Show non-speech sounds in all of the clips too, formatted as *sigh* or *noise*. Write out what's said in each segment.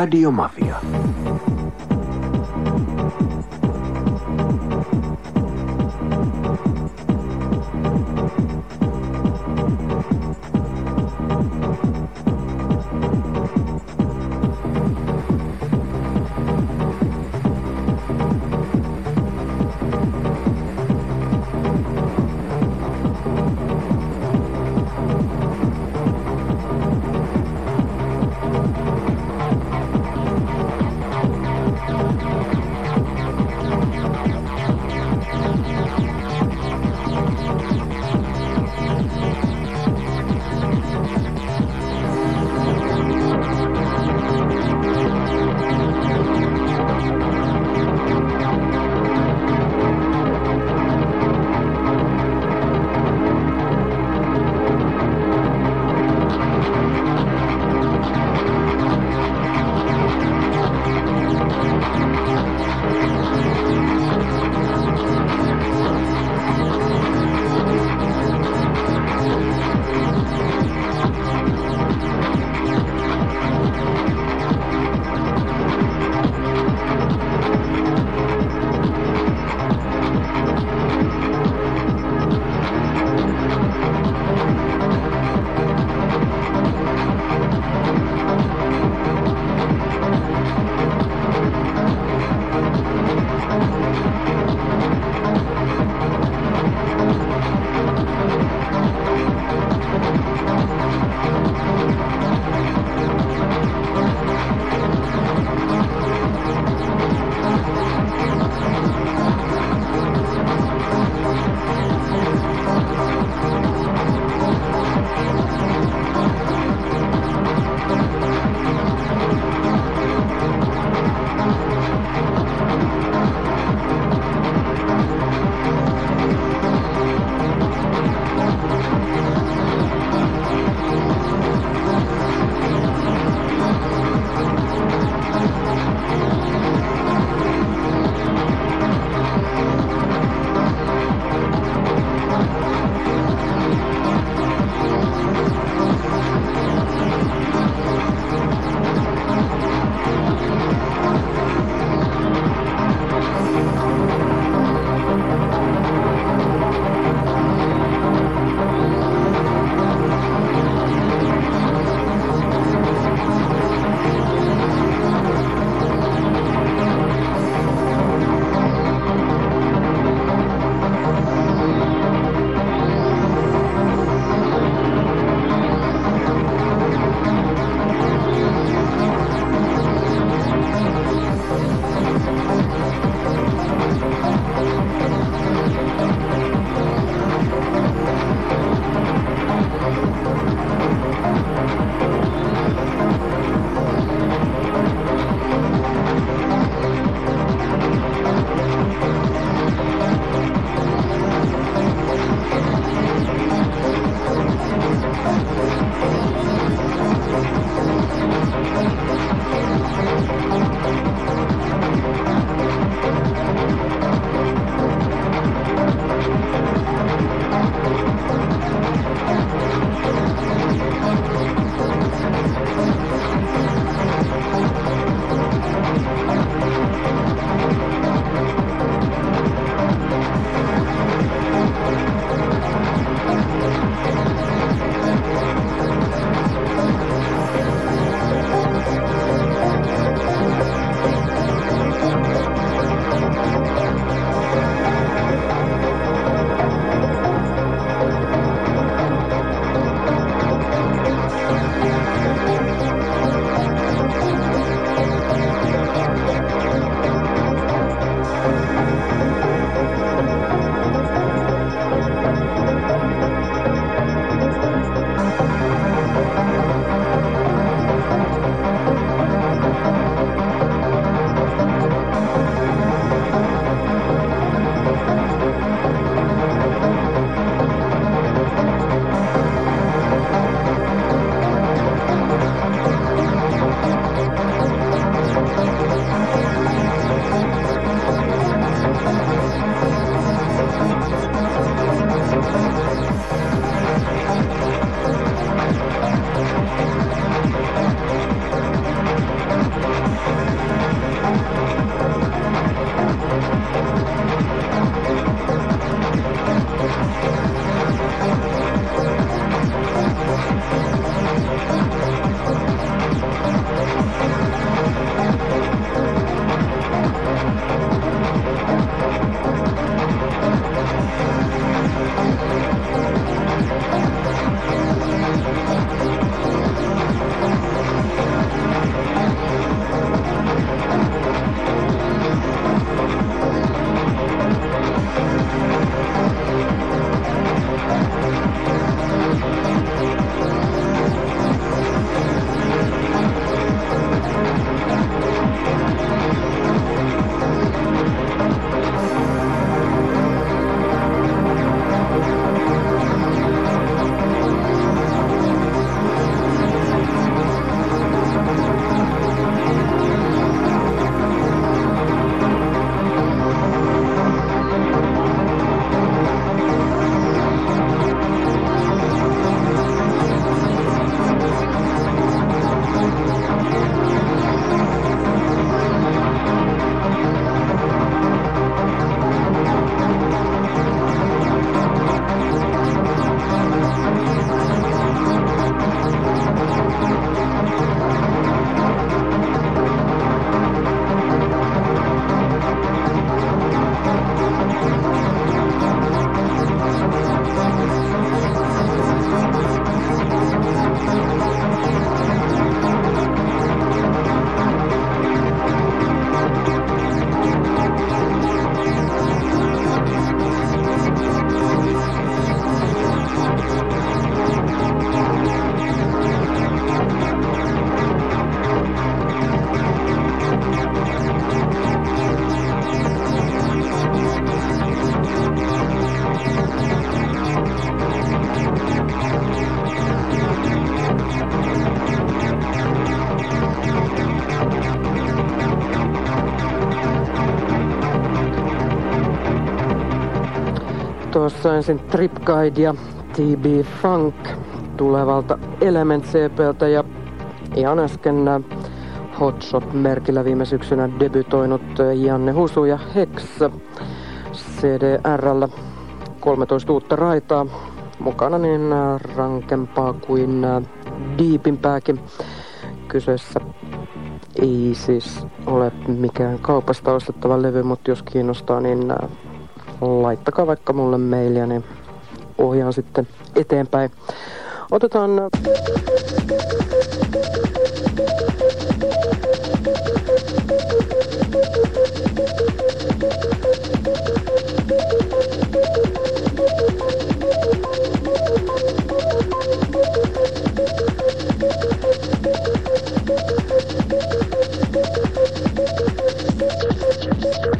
Radio Mafia. Tuossa ensin Trip Guide ja TB Funk tulevalta Element CPltä ja ihan äsken äh, Hotshot-merkillä viime syksynä debytoinut äh, Janne Husu ja Hex CDRllä 13 uutta raitaa mukana niin äh, rankempaa kuin diipimpääkin kyseessä ei siis ole mikään kaupasta ostettava levy, mutta jos kiinnostaa, niin laittakaa vaikka mulle mailia, niin ohjaan sitten eteenpäin. Otetaan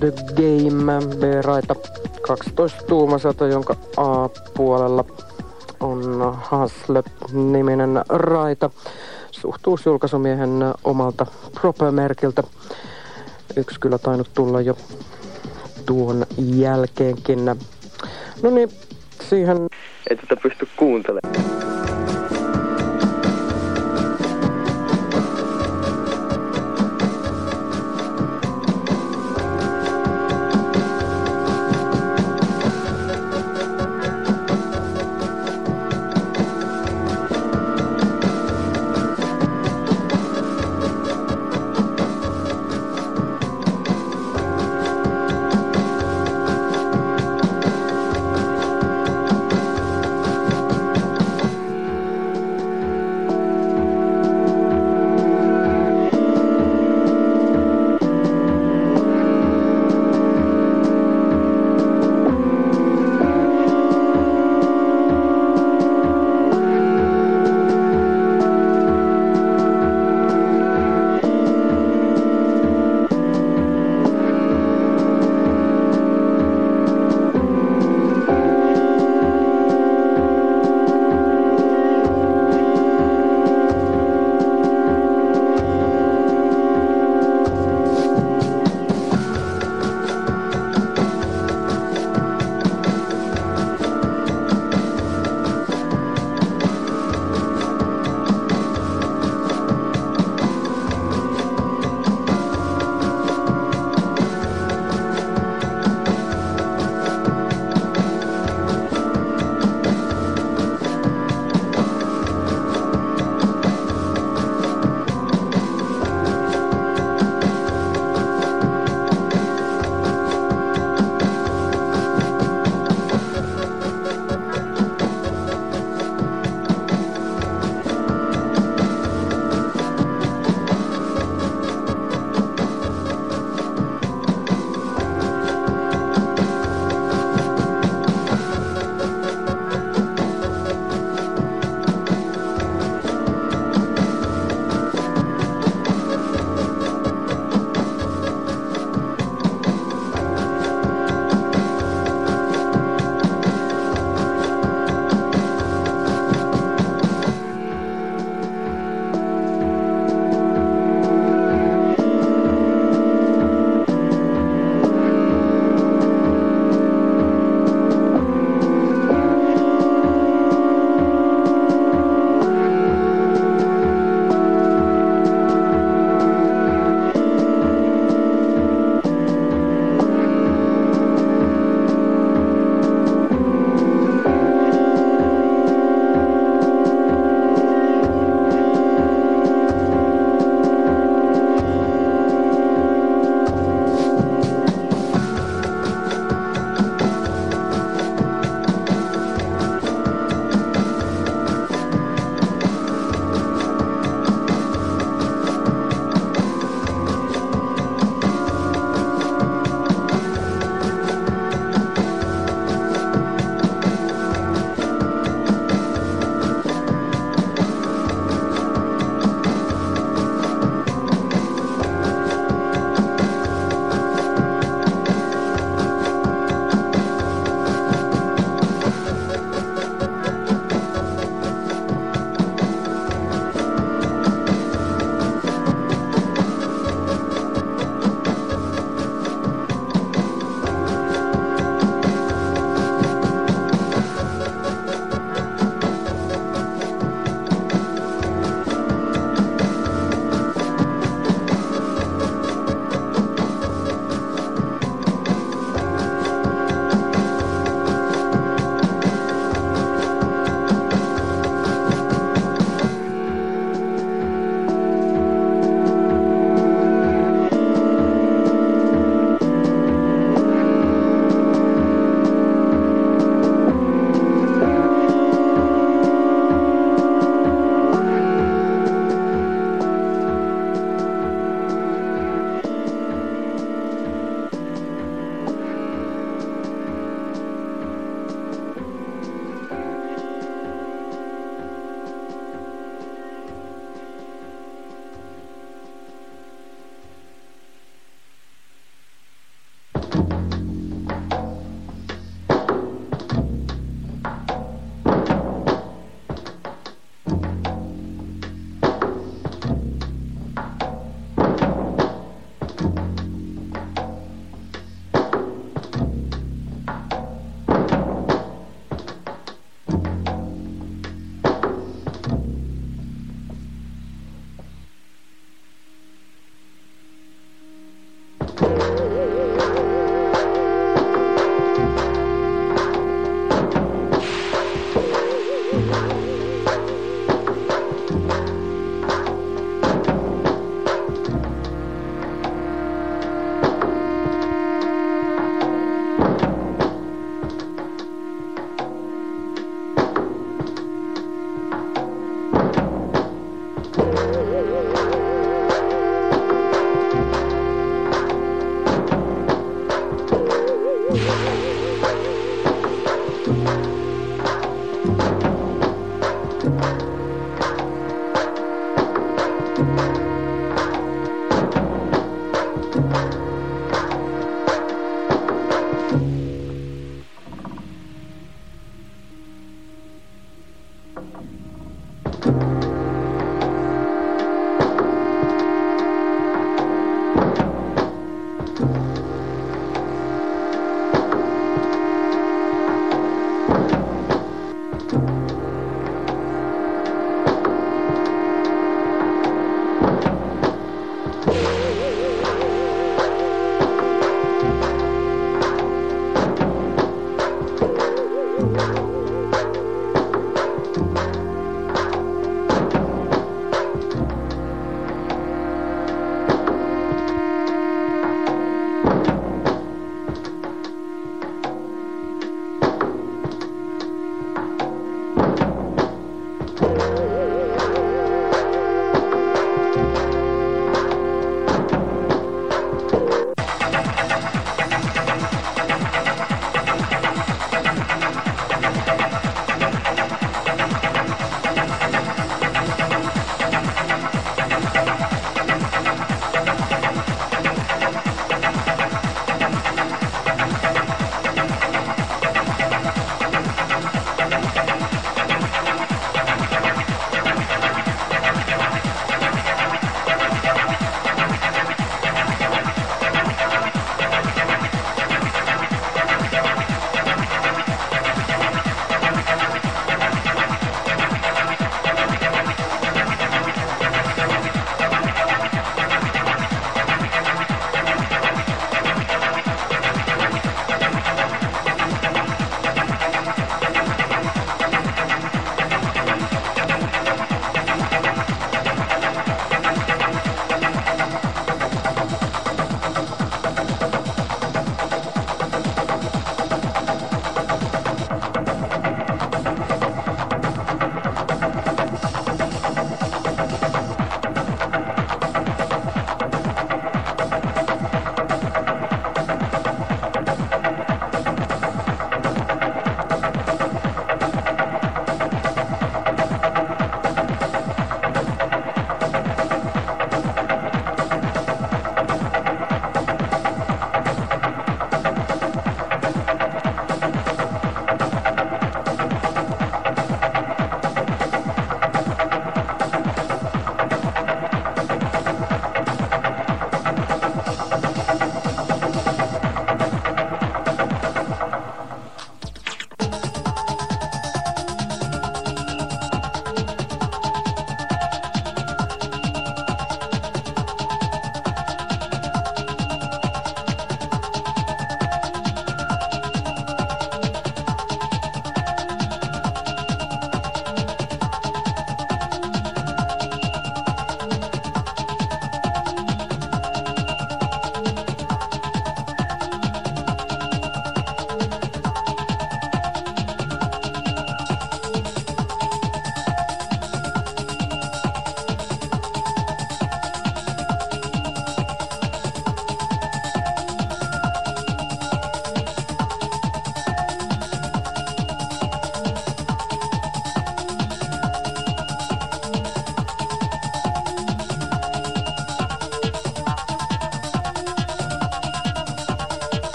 The Game B-raita 12 tuumaselta, jonka A-puolella on Haslep-niminen raita. Suhtuusjulkaisumiehen omalta Proper-merkiltä. Yksi kyllä tainnut tulla jo tuon jälkeenkin. No niin, siihen... Ei tätä pysty kuuntelemaan.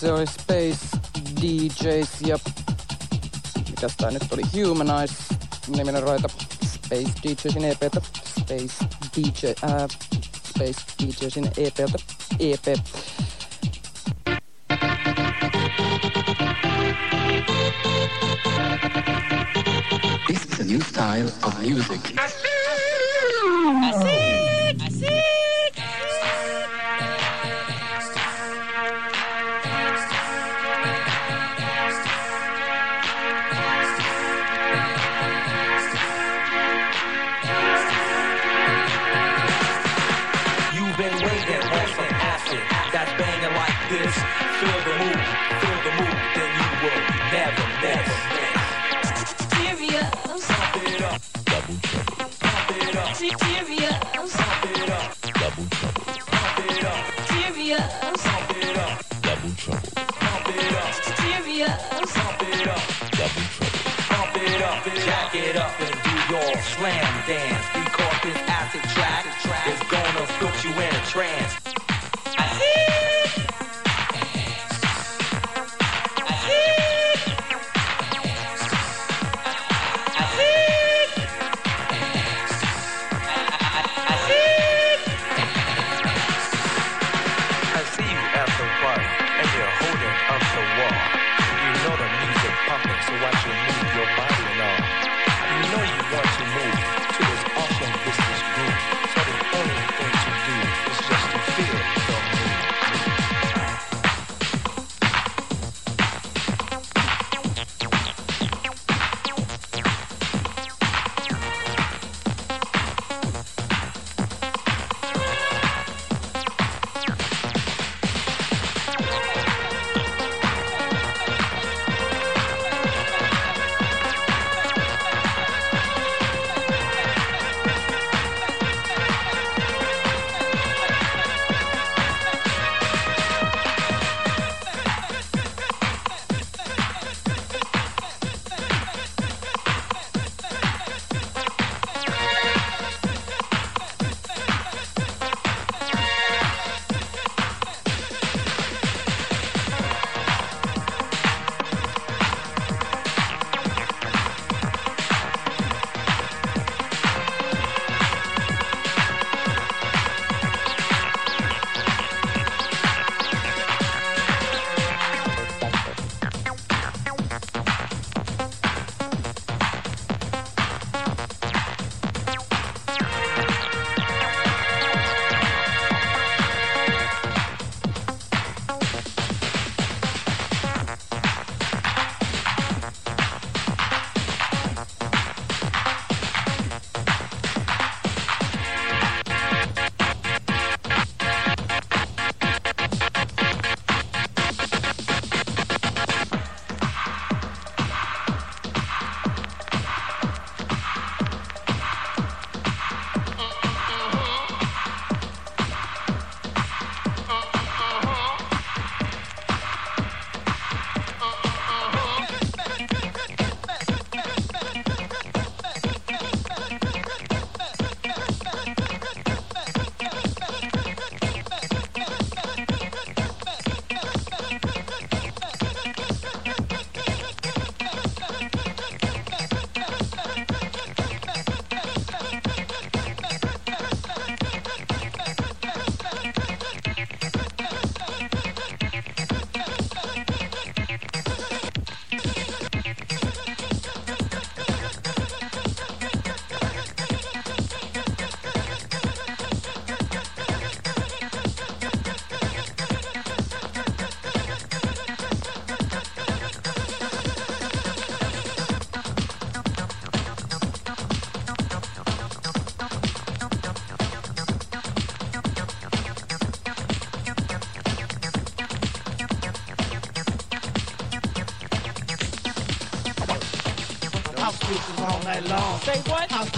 Se oli Space DJs ja mikäs tää nyt oli? Humanize. Niminen roita. Space DJsin EPtä Space DJ ää, Space DJsin EPtä EP. This is a new style of music. You've this. Feel the move, feel the move, then you will never miss. Serious, Pump it up, Double trouble, pump it up, serious, pump it up, double trouble, pump it up, serious, pump it up, double trouble, pump it up, serious. pump it up, double trouble. pump it up, jack it up and do your slam dance. Because this acid track is gonna put you in a trance.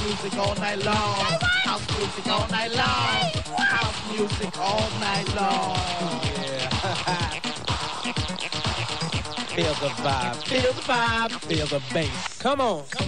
Music all night long. House music all night long. House music all night long. Yeah. *laughs* Feel the vibe. Feel the vibe. Feel the bass. Come on. Come on.